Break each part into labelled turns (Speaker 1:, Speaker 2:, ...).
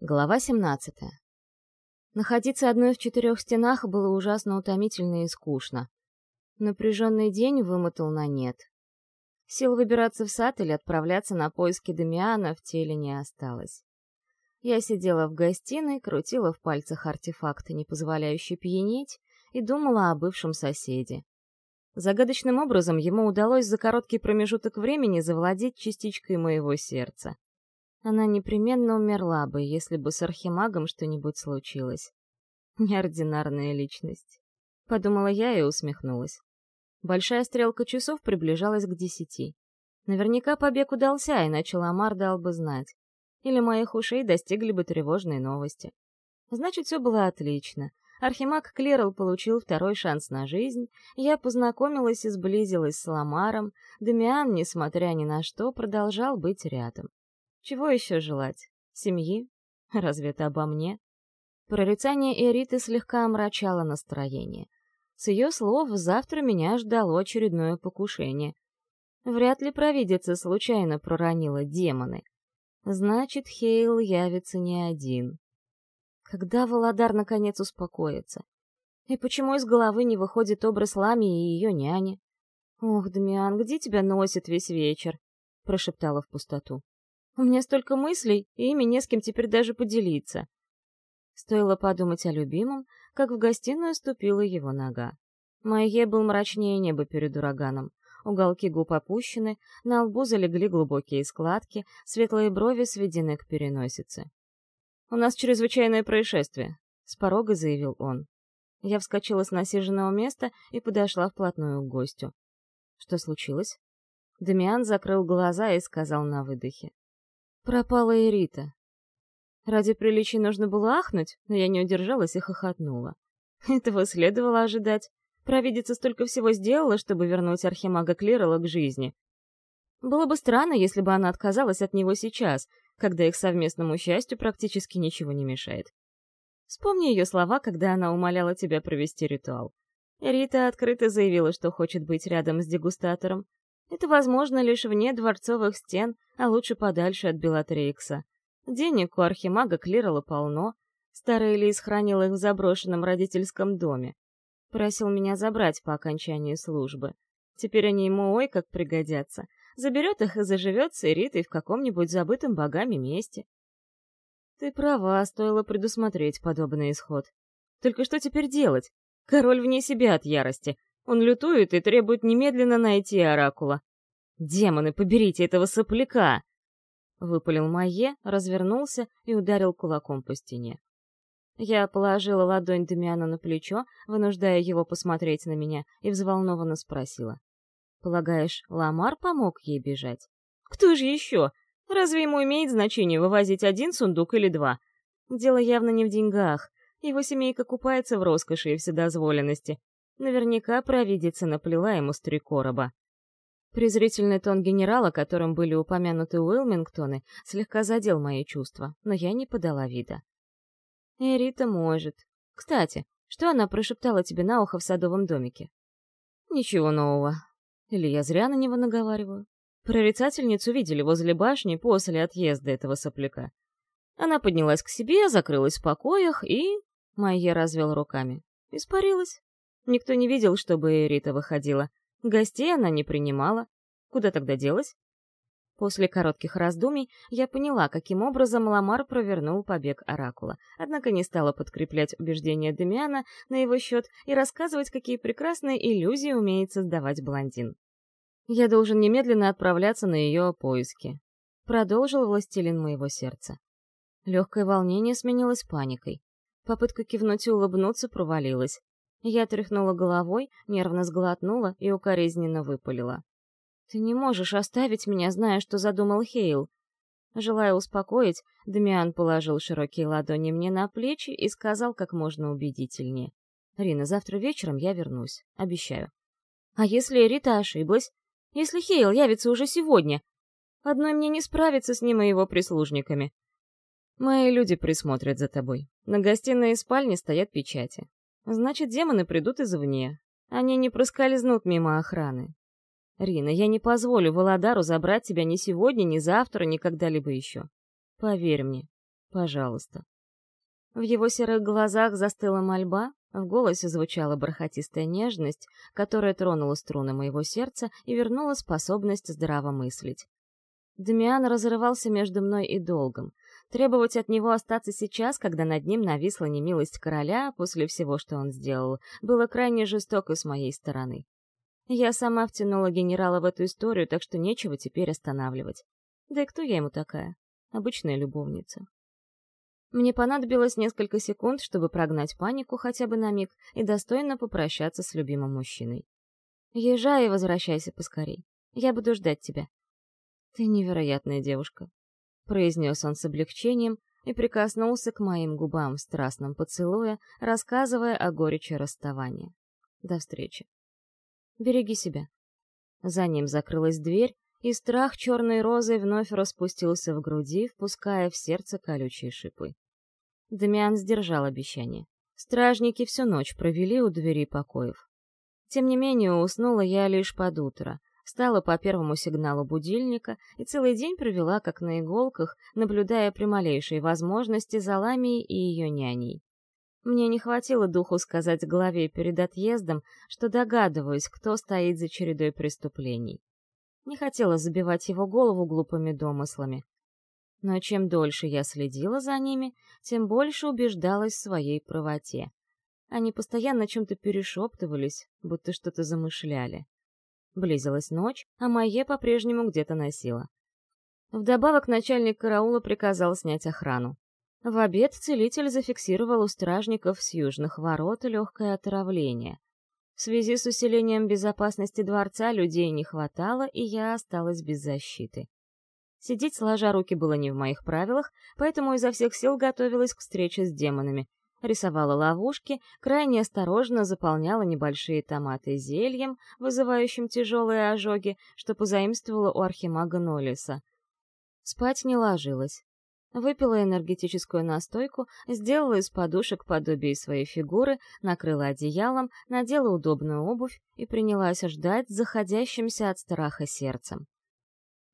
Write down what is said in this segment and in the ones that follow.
Speaker 1: Глава 17. Находиться одной в четырех стенах было ужасно утомительно и скучно. Напряженный день вымотал на нет. Сил выбираться в сад или отправляться на поиски Дамиана в теле не осталось. Я сидела в гостиной, крутила в пальцах артефакты, не позволяющие пьянеть, и думала о бывшем соседе. Загадочным образом ему удалось за короткий промежуток времени завладеть частичкой моего сердца. Она непременно умерла бы, если бы с Архимагом что-нибудь случилось. Неординарная личность. Подумала я и усмехнулась. Большая стрелка часов приближалась к десяти. Наверняка побег удался, иначе Ламар дал бы знать. Или моих ушей достигли бы тревожные новости. Значит, все было отлично. Архимаг Клерл получил второй шанс на жизнь, я познакомилась и сблизилась с Ламаром, Дамиан, несмотря ни на что, продолжал быть рядом. Чего еще желать? Семьи? Разве это обо мне? Прорицание Эриты слегка омрачало настроение. С ее слов, завтра меня ждало очередное покушение. Вряд ли провидица случайно проронила демоны. Значит, Хейл явится не один. Когда Володар наконец успокоится? И почему из головы не выходит образ Лами и ее няни? «Ох, Дмиан, где тебя носит весь вечер?» — прошептала в пустоту. У меня столько мыслей, и ими не с кем теперь даже поделиться. Стоило подумать о любимом, как в гостиную ступила его нога. Майе был мрачнее неба перед ураганом. Уголки губ опущены, на лбу залегли глубокие складки, светлые брови сведены к переносице. «У нас чрезвычайное происшествие», — с порога заявил он. Я вскочила с насиженного места и подошла вплотную к гостю. «Что случилось?» Дамиан закрыл глаза и сказал на выдохе. Пропала Эрита. Ради приличия нужно было ахнуть, но я не удержалась и хохотнула. Этого следовало ожидать. Провидица столько всего сделала, чтобы вернуть архимага Клирала к жизни. Было бы странно, если бы она отказалась от него сейчас, когда их совместному счастью практически ничего не мешает. Вспомни ее слова, когда она умоляла тебя провести ритуал. Рита открыто заявила, что хочет быть рядом с дегустатором, это возможно лишь вне дворцовых стен, а лучше подальше от Белатрикса. Денег у архимага Клирала полно. Старый Лис хранил их в заброшенном родительском доме. Просил меня забрать по окончании службы. Теперь они ему ой как пригодятся. Заберет их и заживет с Эритой в каком-нибудь забытом богами месте. Ты права, стоило предусмотреть подобный исход. Только что теперь делать? Король вне себя от ярости. Он лютует и требует немедленно найти Оракула. «Демоны, поберите этого сопляка!» Выпалил Майе, развернулся и ударил кулаком по стене. Я положила ладонь Дамиана на плечо, вынуждая его посмотреть на меня, и взволнованно спросила. «Полагаешь, Ламар помог ей бежать?» «Кто же еще? Разве ему имеет значение вывозить один сундук или два? Дело явно не в деньгах. Его семейка купается в роскоши и вседозволенности. Наверняка провидица наплела ему с три короба. Презрительный тон генерала, которым были упомянуты Уилмингтоны, слегка задел мои чувства, но я не подала вида. «Эрита может. Кстати, что она прошептала тебе на ухо в садовом домике?» «Ничего нового. Или я зря на него наговариваю?» Прорицательницу видели возле башни после отъезда этого сопляка. Она поднялась к себе, закрылась в покоях и... Майя развел руками. Испарилась. Никто не видел, чтобы Эрита выходила. Гостей она не принимала. Куда тогда делась? После коротких раздумий я поняла, каким образом Ламар провернул побег Оракула, однако не стала подкреплять убеждения Демиана на его счет и рассказывать, какие прекрасные иллюзии умеет создавать блондин. «Я должен немедленно отправляться на ее поиски», — продолжил властелин моего сердца. Легкое волнение сменилось паникой. Попытка кивнуть и улыбнуться провалилась. Я тряхнула головой, нервно сглотнула и укоризненно выпалила. «Ты не можешь оставить меня, зная, что задумал Хейл». Желая успокоить, Дамиан положил широкие ладони мне на плечи и сказал как можно убедительнее. «Рина, завтра вечером я вернусь. Обещаю». «А если Рита ошиблась? Если Хейл явится уже сегодня? Одной мне не справиться с ним и его прислужниками». «Мои люди присмотрят за тобой. На гостиной и спальне стоят печати. Значит, демоны придут извне. Они не проскользнут мимо охраны. Рина, я не позволю Володару забрать тебя ни сегодня, ни завтра, ни когда-либо еще. Поверь мне. Пожалуйста». В его серых глазах застыла мольба, в голосе звучала бархатистая нежность, которая тронула струны моего сердца и вернула способность здраво мыслить. Дамиан разрывался между мной и долгом. Требовать от него остаться сейчас, когда над ним нависла немилость короля после всего, что он сделал, было крайне жестоко с моей стороны. Я сама втянула генерала в эту историю, так что нечего теперь останавливать. Да и кто я ему такая? Обычная любовница. Мне понадобилось несколько секунд, чтобы прогнать панику хотя бы на миг и достойно попрощаться с любимым мужчиной. Езжай и возвращайся поскорей. Я буду ждать тебя. Ты невероятная девушка, произнес он с облегчением и прикоснулся к моим губам в страстном поцелуе, рассказывая о горечи расставания. До встречи. Береги себя. За ним закрылась дверь, и страх черной розой вновь распустился в груди, впуская в сердце колючие шипы. Дамиан сдержал обещание. Стражники всю ночь провели у двери покоев. Тем не менее, уснула я лишь под утро, встала по первому сигналу будильника и целый день провела как на иголках, наблюдая при малейшей возможности за Ламией и ее няней. Мне не хватило духу сказать главе перед отъездом, что догадываюсь, кто стоит за чередой преступлений. Не хотела забивать его голову глупыми домыслами. Но чем дольше я следила за ними, тем больше убеждалась в своей правоте. Они постоянно чем-то перешептывались, будто что-то замышляли. Близилась ночь, а Майе по-прежнему где-то носила. Вдобавок начальник караула приказал снять охрану. В обед целитель зафиксировал у стражников с южных ворот легкое отравление. В связи с усилением безопасности дворца людей не хватало, и я осталась без защиты. Сидеть сложа руки было не в моих правилах, поэтому изо всех сил готовилась к встрече с демонами. Рисовала ловушки, крайне осторожно заполняла небольшие томаты зельем, вызывающим тяжелые ожоги, что позаимствовала у архимага Нолиса. Спать не ложилась. Выпила энергетическую настойку, сделала из подушек подобие своей фигуры, накрыла одеялом, надела удобную обувь и принялась ждать заходящимся от страха сердцем.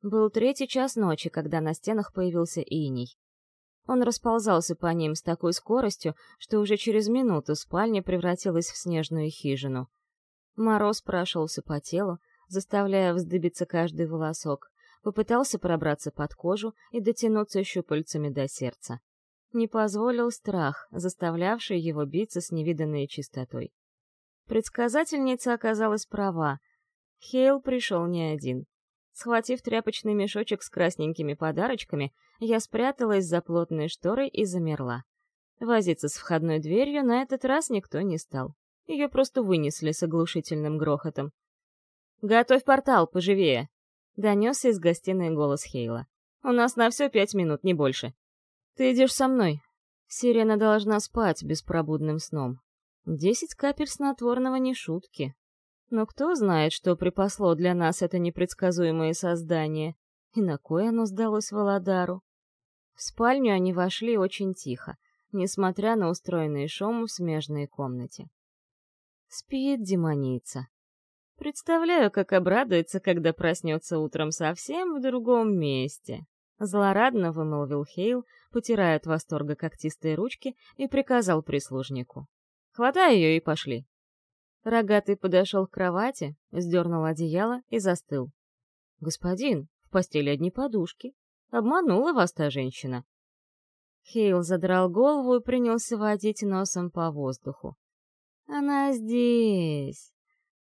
Speaker 1: Был третий час ночи, когда на стенах появился иней. Он расползался по ним с такой скоростью, что уже через минуту спальня превратилась в снежную хижину. Мороз прошелся по телу, заставляя вздыбиться каждый волосок попытался пробраться под кожу и дотянуться щупальцами до сердца. Не позволил страх, заставлявший его биться с невиданной чистотой. Предсказательница оказалась права. Хейл пришел не один. Схватив тряпочный мешочек с красненькими подарочками, я спряталась за плотной шторой и замерла. Возиться с входной дверью на этот раз никто не стал. Ее просто вынесли с оглушительным грохотом. «Готовь портал, поживее!» Донесся из гостиной голос Хейла. «У нас на все пять минут, не больше. Ты идешь со мной. Сирена должна спать беспробудным сном. Десять капель снотворного не шутки. Но кто знает, что припасло для нас это непредсказуемое создание, и на кое оно сдалось Володару?» В спальню они вошли очень тихо, несмотря на устроенный шум в смежной комнате. Спит демоница. Представляю, как обрадуется, когда проснется утром совсем в другом месте. Злорадно вымолвил Хейл, потирая от восторга когтистые ручки, и приказал прислужнику. «Хватай ее и пошли». Рогатый подошел к кровати, сдернул одеяло и застыл. «Господин, постели одни подушки. Обманула вас та женщина». Хейл задрал голову и принялся водить носом по воздуху. «Она здесь!»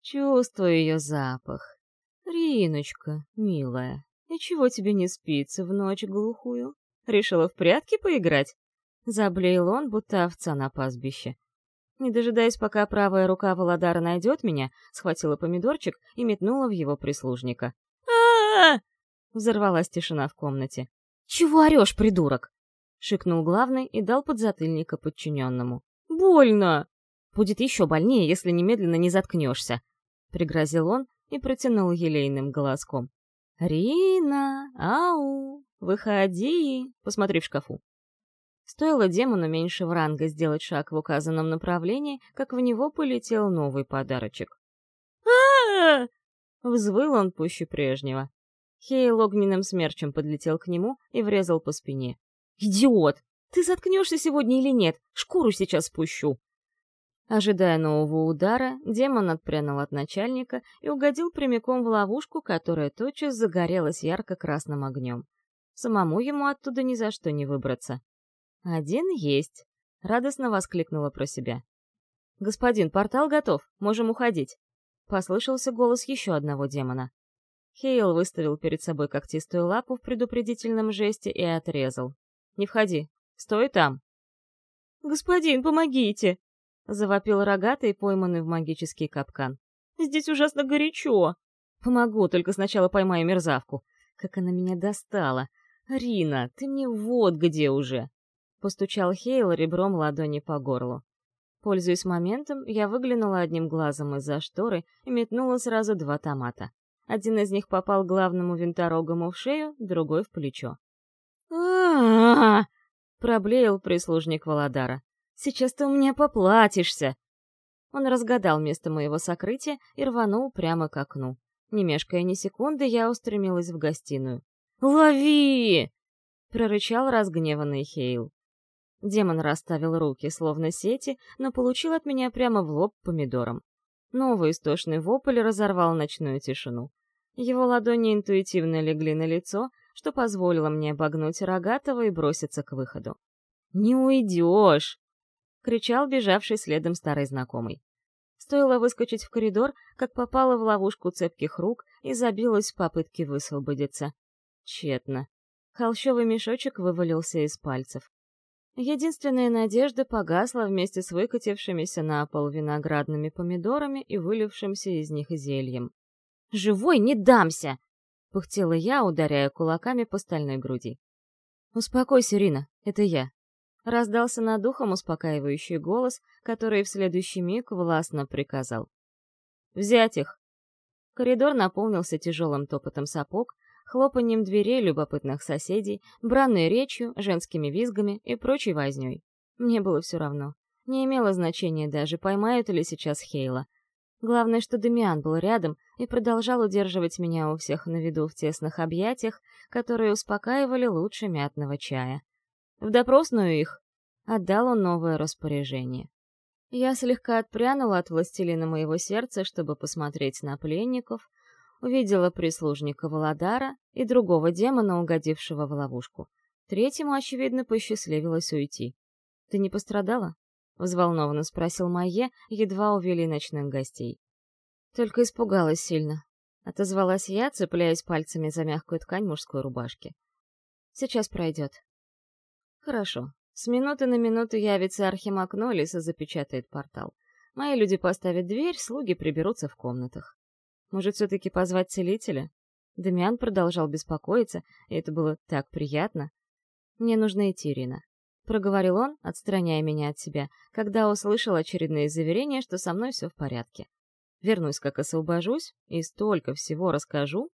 Speaker 1: Чувствую ее запах. Риночка, милая, и чего тебе не спится в ночь глухую? Решила в прятки поиграть? Заблеял он, будто овца на пастбище. Не дожидаясь, пока правая рука Володара найдет меня, схватила помидорчик и метнула в его прислужника. а Взорвалась тишина в комнате. «Чего орешь, придурок?» — шикнул главный и дал подзатыльника подчиненному. «Больно!» «Будет еще больнее, если немедленно не заткнешься», — пригрозил он и протянул елейным голоском. «Рина! Ау! Выходи! Посмотри в шкафу!» Стоило демону меньшего ранга сделать шаг в указанном направлении, как в него полетел новый подарочек. а Взвыл он пуще прежнего. Хейл огненным смерчем подлетел к нему и врезал по спине. «Идиот! Ты заткнешься сегодня или нет? Шкуру сейчас спущу!» Ожидая нового удара, демон отпрянул от начальника и угодил прямиком в ловушку, которая тотчас загорелась ярко-красным огнем. Самому ему оттуда ни за что не выбраться. «Один есть!» — радостно воскликнула про себя. «Господин, портал готов, можем уходить!» Послышался голос еще одного демона. Хейл выставил перед собой когтистую лапу в предупредительном жесте и отрезал. «Не входи, стой там!» «Господин, помогите!» Завопил рогатый, пойманный в магический капкан. «Здесь ужасно горячо!» «Помогу, только сначала поймаю мерзавку. Как она меня достала! Рина, ты мне вот где уже!» Постучал Хейл ребром ладони по горлу. Пользуясь моментом, я выглянула одним глазом из-за шторы и метнула сразу два томата. Один из них попал главному винторогому в шею, другой — в плечо. а проблеял прислужник Володара. Сейчас ты у меня поплатишься!» Он разгадал место моего сокрытия и рванул прямо к окну. Не мешкая ни секунды, я устремилась в гостиную. «Лови!» — прорычал разгневанный Хейл. Демон расставил руки, словно сети, но получил от меня прямо в лоб помидором. Новый истошный вопль разорвал ночную тишину. Его ладони интуитивно легли на лицо, что позволило мне обогнуть рогатого и броситься к выходу. «Не уйдешь!» кричал бежавший следом старый знакомый. Стоило выскочить в коридор, как попала в ловушку цепких рук и забилась в попытке высвободиться. Тщетно. Холщовый мешочек вывалился из пальцев. Единственная надежда погасла вместе с выкатившимися на пол виноградными помидорами и вылившимся из них зельем. «Живой не дамся!» — пыхтела я, ударяя кулаками по стальной груди. «Успокойся, Рина, это я. Раздался над ухом успокаивающий голос, который в следующий миг властно приказал. «Взять их!» Коридор наполнился тяжелым топотом сапог, хлопанием дверей любопытных соседей, бранной речью, женскими визгами и прочей вознёй. Мне было все равно. Не имело значения даже, поймают ли сейчас Хейла. Главное, что Демиан был рядом и продолжал удерживать меня у всех на виду в тесных объятиях, которые успокаивали лучше мятного чая. В допросную их отдал он новое распоряжение. Я слегка отпрянула от властелина моего сердца, чтобы посмотреть на пленников, увидела прислужника Володара и другого демона, угодившего в ловушку. Третьему, очевидно, посчастливилось уйти. «Ты не пострадала?» — взволнованно спросил Майе, едва увели ночных гостей. Только испугалась сильно. Отозвалась я, цепляясь пальцами за мягкую ткань мужской рубашки. «Сейчас пройдет», Хорошо. С минуты на минуту явится Архимаг Нолис и запечатает портал. Мои люди поставят дверь, слуги приберутся в комнатах. Может, все-таки позвать целителя? Дамиан продолжал беспокоиться, и это было так приятно. «Мне нужно идти, Рина», — проговорил он, отстраняя меня от себя, когда услышал очередные заверения, что со мной все в порядке. «Вернусь, как освобожусь, и столько всего расскажу».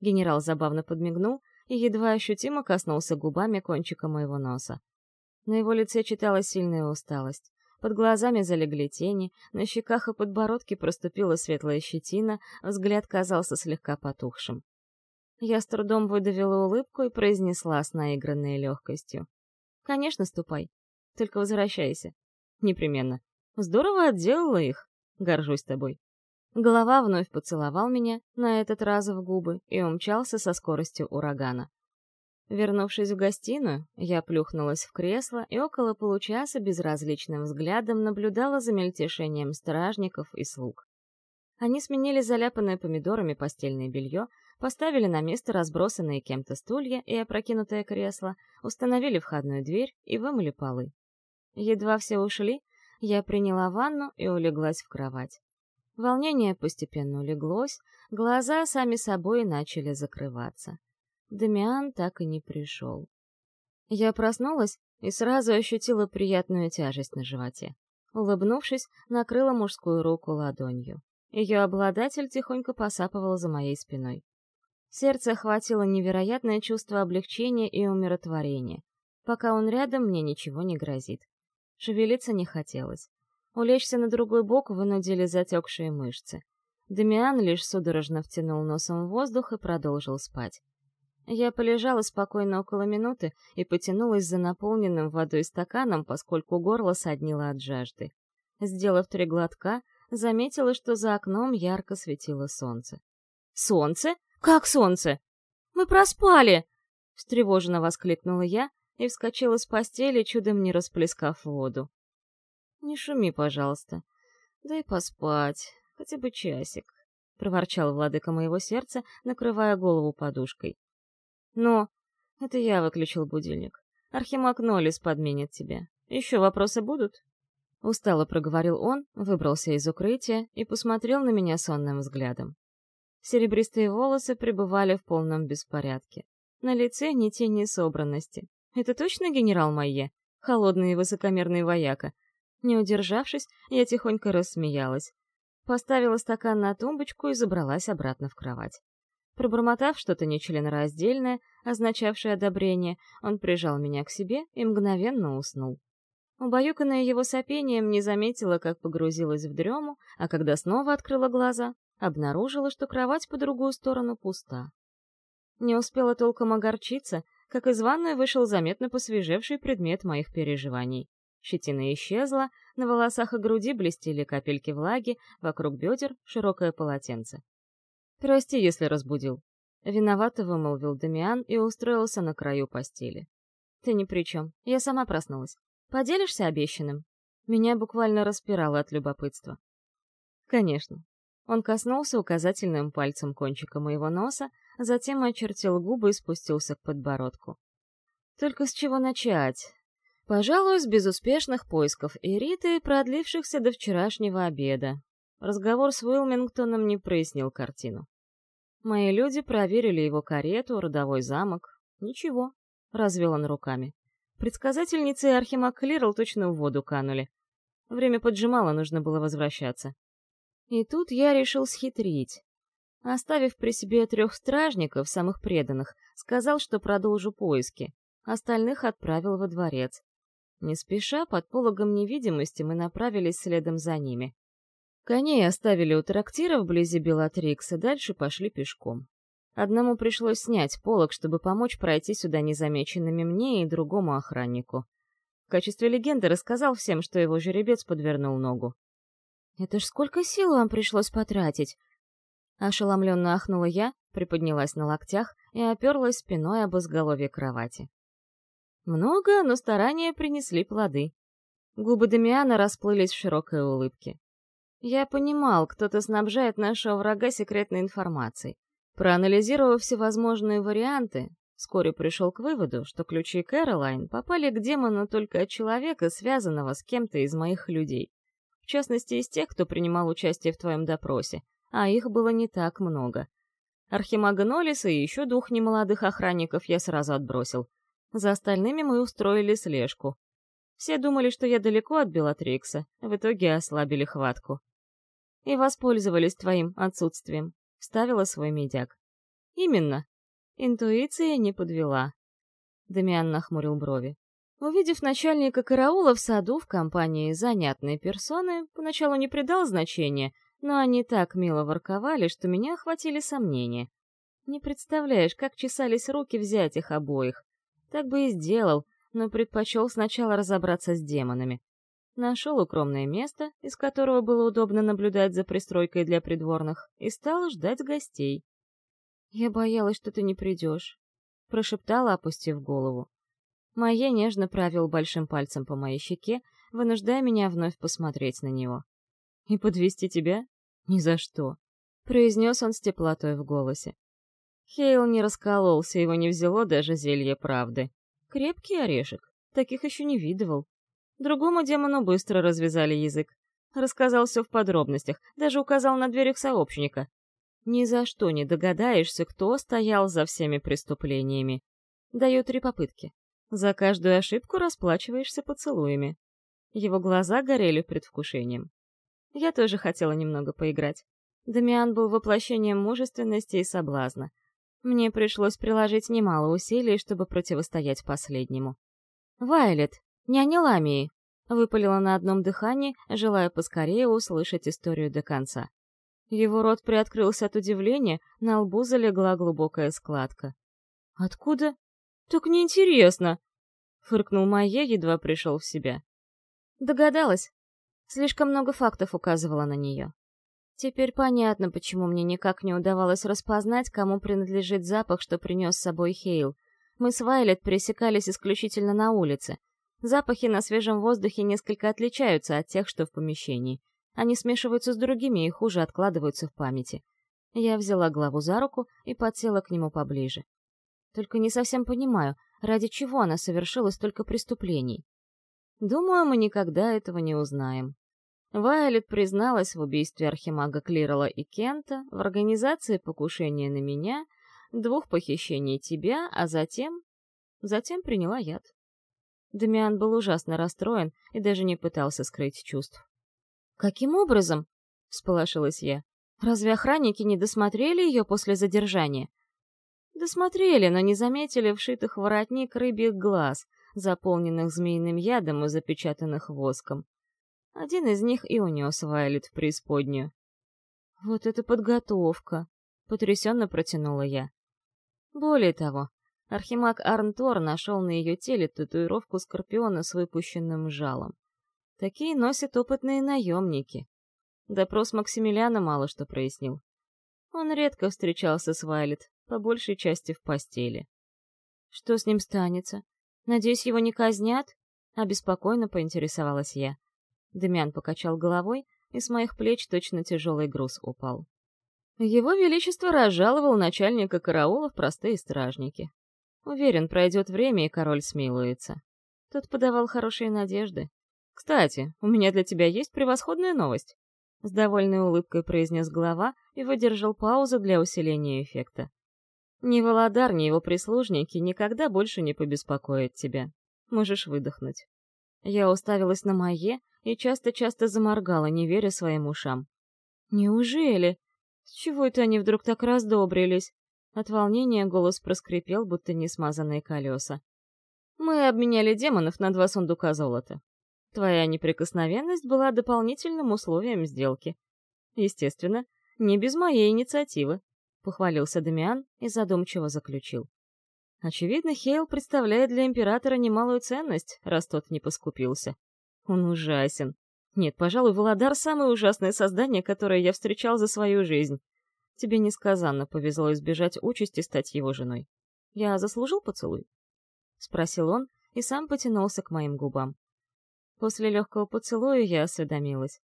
Speaker 1: Генерал забавно подмигнул, и едва ощутимо коснулся губами кончика моего носа. На его лице читалась сильная усталость. Под глазами залегли тени, на щеках и подбородке проступила светлая щетина, взгляд казался слегка потухшим. Я с трудом выдавила улыбку и произнесла с наигранной легкостью. «Конечно, ступай. Только возвращайся. Непременно. Здорово отделала их. Горжусь тобой». Голова вновь поцеловал меня, на этот раз в губы, и умчался со скоростью урагана. Вернувшись в гостиную, я плюхнулась в кресло и около получаса безразличным взглядом наблюдала за мельтешением стражников и слуг. Они сменили заляпанное помидорами постельное белье, поставили на место разбросанные кем-то стулья и опрокинутое кресло, установили входную дверь и вымыли полы. Едва все ушли, я приняла ванну и улеглась в кровать. Волнение постепенно улеглось, глаза сами собой начали закрываться. Дамиан так и не пришел. Я проснулась и сразу ощутила приятную тяжесть на животе. Улыбнувшись, накрыла мужскую руку ладонью. Ее обладатель тихонько посапывал за моей спиной. Сердце охватило невероятное чувство облегчения и умиротворения. Пока он рядом, мне ничего не грозит. Шевелиться не хотелось. Улечься на другой бок вынудили затекшие мышцы. Дамиан лишь судорожно втянул носом в воздух и продолжил спать. Я полежала спокойно около минуты и потянулась за наполненным водой стаканом, поскольку горло соднило от жажды. Сделав три глотка, заметила, что за окном ярко светило солнце. «Солнце? Как солнце? Мы проспали!» — встревоженно воскликнула я и вскочила с постели, чудом не расплескав воду. «Не шуми, пожалуйста. Дай поспать, хотя бы часик», — проворчал владыка моего сердца, накрывая голову подушкой. «Но это я выключил будильник. Архимаг Нолис подменит тебя. Еще вопросы будут?» Устало проговорил он, выбрался из укрытия и посмотрел на меня сонным взглядом. Серебристые волосы пребывали в полном беспорядке. На лице ни тени собранности. Это точно генерал Майе? Холодный и высокомерный вояка. Не удержавшись, я тихонько рассмеялась. Поставила стакан на тумбочку и забралась обратно в кровать. Пробормотав что-то нечленораздельное, означавшее одобрение, он прижал меня к себе и мгновенно уснул. Убаюканная его сопением, не заметила, как погрузилась в дрему, а когда снова открыла глаза, обнаружила, что кровать по другую сторону пуста. Не успела толком огорчиться, как из ванной вышел заметно посвежевший предмет моих переживаний. Щетина исчезла, на волосах и груди блестели капельки влаги, вокруг бедер — широкое полотенце. «Прости, если разбудил». Виновато вымолвил Дамиан и устроился на краю постели. «Ты ни при чем. Я сама проснулась. Поделишься обещанным?» Меня буквально распирало от любопытства. «Конечно». Он коснулся указательным пальцем кончика моего носа, затем очертил губы и спустился к подбородку. Только с чего начать? Пожалуй, с безуспешных поисков Эриты, продлившихся до вчерашнего обеда. Разговор с Уилмингтоном не прояснил картину. Мои люди проверили его карету, родовой замок. Ничего, развел он руками. Предсказательницы и Архимаг Клирл точно в воду канули. Время поджимало, нужно было возвращаться. И тут я решил схитрить. Оставив при себе трех стражников, самых преданных, сказал, что продолжу поиски. Остальных отправил во дворец. Не спеша, под пологом невидимости, мы направились следом за ними. Коней оставили у трактира вблизи Белатрикса, дальше пошли пешком. Одному пришлось снять полог, чтобы помочь пройти сюда незамеченными мне и другому охраннику. В качестве легенды рассказал всем, что его жеребец подвернул ногу. «Это ж сколько сил вам пришлось потратить!» Ошеломленно ахнула я, приподнялась на локтях и оперлась спиной об изголовье кровати. Много, но старания принесли плоды. Губы Дамиана расплылись в широкой улыбке. Я понимал, кто-то снабжает нашего врага секретной информацией. Проанализировав всевозможные варианты, вскоре пришел к выводу, что ключи Кэролайн попали к демону только от человека, связанного с кем-то из моих людей. В частности, из тех, кто принимал участие в твоем допросе, а их было не так много. Архимага Нолиса и еще двух немолодых охранников я сразу отбросил. За остальными мы устроили слежку. Все думали, что я далеко от Белатрикса, в итоге ослабили хватку и воспользовались твоим отсутствием», — вставила свой медяк. «Именно. Интуиция не подвела». Дамиан нахмурил брови. Увидев начальника караула в саду в компании занятной персоны, поначалу не придал значения, но они так мило ворковали, что меня охватили сомнения. Не представляешь, как чесались руки взять их обоих. Так бы и сделал, но предпочел сначала разобраться с демонами нашел укромное место, из которого было удобно наблюдать за пристройкой для придворных, и стал ждать гостей. «Я боялась, что ты не придешь», — прошептала, опустив голову. Майя нежно правил большим пальцем по моей щеке, вынуждая меня вновь посмотреть на него. «И подвести тебя? Ни за что», — произнес он с теплотой в голосе. Хейл не раскололся, его не взяло даже зелье правды. Крепкий орешек, таких еще не видывал. Другому демону быстро развязали язык. Рассказал все в подробностях, даже указал на дверь их сообщника. Ни за что не догадаешься, кто стоял за всеми преступлениями. Даю три попытки. За каждую ошибку расплачиваешься поцелуями. Его глаза горели предвкушением. Я тоже хотела немного поиграть. Дамиан был воплощением мужественности и соблазна. Мне пришлось приложить немало усилий, чтобы противостоять последнему. «Вайлет, «Няня Ламии!» — выпалила на одном дыхании, желая поскорее услышать историю до конца. Его рот приоткрылся от удивления, на лбу залегла глубокая складка. Откуда? Так неинтересно, фыркнул Майя, едва пришел в себя. Догадалась. Слишком много фактов указывала на нее. Теперь понятно, почему мне никак не удавалось распознать, кому принадлежит запах, что принес с собой Хейл. Мы с Вайлет пересекались исключительно на улице. Запахи на свежем воздухе несколько отличаются от тех, что в помещении. Они смешиваются с другими и хуже откладываются в памяти. Я взяла главу за руку и подсела к нему поближе. Только не совсем понимаю, ради чего она совершила столько преступлений. Думаю, мы никогда этого не узнаем. Вайолет призналась в убийстве архимага Клирола и Кента, в организации покушения на меня, двух похищений тебя, а затем... Затем приняла яд. Дамиан был ужасно расстроен и даже не пытался скрыть чувств. «Каким образом?» — всполошилась я. «Разве охранники не досмотрели ее после задержания?» Досмотрели, но не заметили вшитых воротник рыбьих глаз, заполненных змеиным ядом и запечатанных воском. Один из них и унес Вайлет в преисподнюю. «Вот это подготовка!» — потрясенно протянула я. Более того, архимаг Арнтор нашел на ее теле татуировку скорпиона с выпущенным жалом. Такие носят опытные наемники. Допрос Максимилиана мало что прояснил. Он редко встречался с Вайлет, по большей части в постели. Что с ним станется? Надеюсь, его не казнят? Обеспокоенно поинтересовалась я. Демян покачал головой, и с моих плеч точно тяжелый груз упал. Его Величество разжаловал начальника караула в простые стражники. Уверен, пройдет время, и король смилуется. Тот подавал хорошие надежды. «Кстати, у меня для тебя есть превосходная новость», — с довольной улыбкой произнес глава и выдержал паузу для усиления эффекта. Ни Володар, ни его прислужники никогда больше не побеспокоят тебя. Можешь выдохнуть. Я уставилась на Майе и часто-часто заморгала, не веря своим ушам. Неужели? С чего это они вдруг так раздобрились? От волнения голос проскрипел, будто несмазанные колеса. Мы обменяли демонов на два сундука золота. Твоя неприкосновенность была дополнительным условием сделки. Естественно, не без моей инициативы похвалился Дамиан и задумчиво заключил. Очевидно, Хейл представляет для императора немалую ценность, раз тот не поскупился. Он ужасен. Нет, пожалуй, Володар — самое ужасное создание, которое я встречал за свою жизнь. Тебе несказанно повезло избежать участи стать его женой. Я заслужил поцелуй? Спросил он и сам потянулся к моим губам. После легкого поцелуя я осведомилась.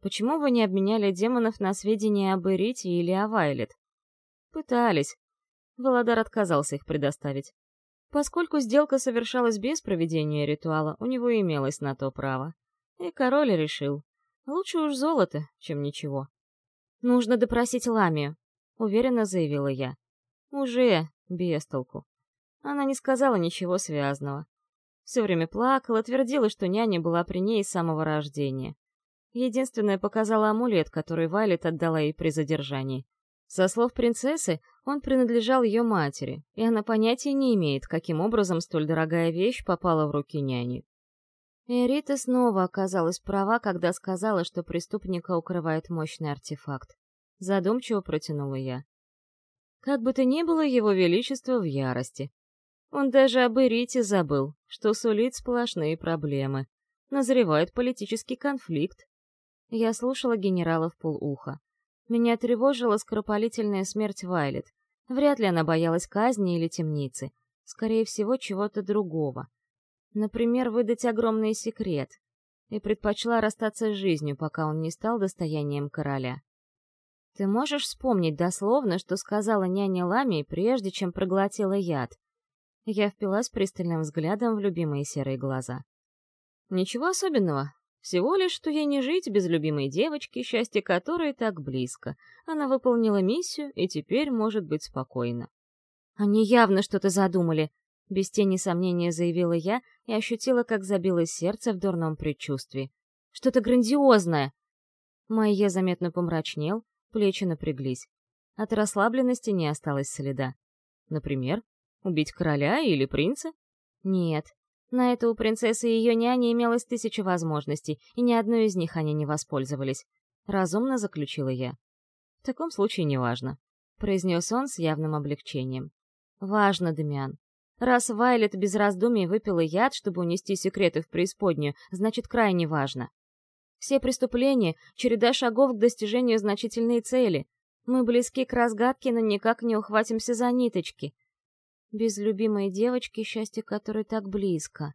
Speaker 1: Почему вы не обменяли демонов на сведения об Эрите или о Вайлет? Пытались. Володар отказался их предоставить. Поскольку сделка совершалась без проведения ритуала, у него имелось на то право. И король решил, лучше уж золото, чем ничего. «Нужно допросить Ламию», — уверенно заявила я. «Уже, без толку. Она не сказала ничего связанного. Все время плакала, твердила, что няня была при ней с самого рождения. Единственное, показала амулет, который Вайлет отдала ей при задержании. Со слов принцессы, он принадлежал ее матери, и она понятия не имеет, каким образом столь дорогая вещь попала в руки няни. Эрита снова оказалась права, когда сказала, что преступника укрывает мощный артефакт. Задумчиво протянула я. Как бы то ни было, его величество в ярости. Он даже об Эрите забыл, что сулит сплошные проблемы. Назревает политический конфликт. Я слушала генерала в полуха. Меня тревожила скоропалительная смерть Вайлет. Вряд ли она боялась казни или темницы. Скорее всего, чего-то другого. Например, выдать огромный секрет. И предпочла расстаться с жизнью, пока он не стал достоянием короля. Ты можешь вспомнить дословно, что сказала няня Лами, прежде чем проглотила яд? Я впилась пристальным взглядом в любимые серые глаза. Ничего особенного, всего лишь, что ей не жить без любимой девочки, счастье которой так близко. Она выполнила миссию и теперь может быть спокойна. «Они явно что-то задумали», — без тени сомнения заявила я и ощутила, как забилось сердце в дурном предчувствии. «Что-то грандиозное!» Майя заметно помрачнел, плечи напряглись. От расслабленности не осталось следа. Например, убить короля или принца? Нет, на это у принцессы и ее няни имелось тысяча возможностей, и ни одной из них они не воспользовались. Разумно заключила я. В таком случае неважно, произнес он с явным облегчением. Важно, Дамиан. Раз Вайлет без раздумий выпила яд, чтобы унести секреты в преисподнюю, значит, крайне важно. Все преступления — череда шагов к достижению значительной цели. Мы близки к разгадке, но никак не ухватимся за ниточки. Без любимой девочки, счастье которой так близко.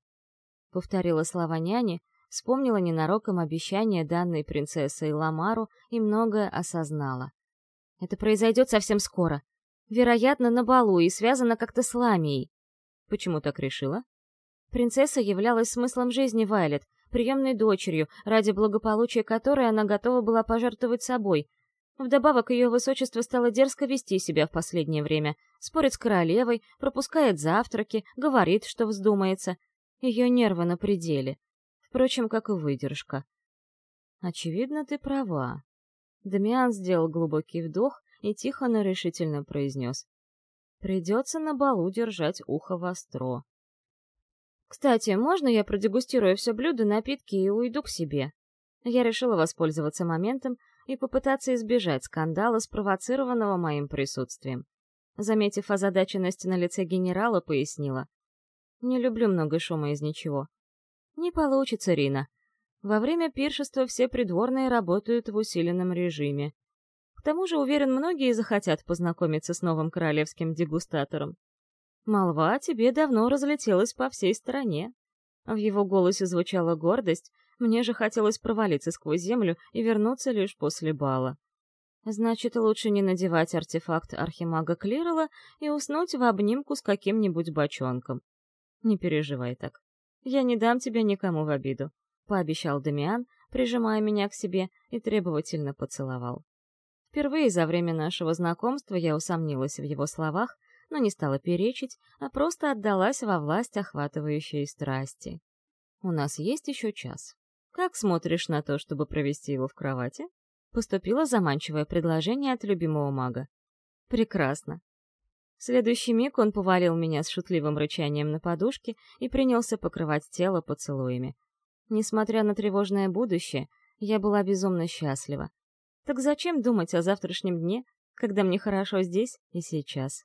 Speaker 1: Повторила слова няни, вспомнила ненароком обещание данной принцессой Ламару и многое осознала. Это произойдет совсем скоро. Вероятно, на балу и связано как-то с Ламией. Почему так решила? Принцесса являлась смыслом жизни Вайлет, приемной дочерью, ради благополучия которой она готова была пожертвовать собой. Вдобавок, ее высочество стало дерзко вести себя в последнее время, спорит с королевой, пропускает завтраки, говорит, что вздумается. Ее нервы на пределе. Впрочем, как и выдержка. Очевидно, ты права. Дамиан сделал глубокий вдох и тихо, но решительно произнес. Придется на балу держать ухо востро. Кстати, можно я продегустирую все блюда, напитки и уйду к себе? Я решила воспользоваться моментом и попытаться избежать скандала, спровоцированного моим присутствием. Заметив озадаченность на лице генерала, пояснила. Не люблю много шума из ничего. Не получится, Рина. Во время пиршества все придворные работают в усиленном режиме. К тому же, уверен, многие захотят познакомиться с новым королевским дегустатором. Молва о тебе давно разлетелась по всей стране. В его голосе звучала гордость, мне же хотелось провалиться сквозь землю и вернуться лишь после бала. Значит, лучше не надевать артефакт архимага Клирла и уснуть в обнимку с каким-нибудь бочонком. Не переживай так. Я не дам тебя никому в обиду, пообещал Дамиан, прижимая меня к себе и требовательно поцеловал. Впервые за время нашего знакомства я усомнилась в его словах, но не стала перечить, а просто отдалась во власть охватывающей страсти. У нас есть еще час. Как смотришь на то, чтобы провести его в кровати? Поступило заманчивое предложение от любимого мага. Прекрасно. В следующий миг он повалил меня с шутливым рычанием на подушке и принялся покрывать тело поцелуями. Несмотря на тревожное будущее, я была безумно счастлива. Так зачем думать о завтрашнем дне, когда мне хорошо здесь и сейчас?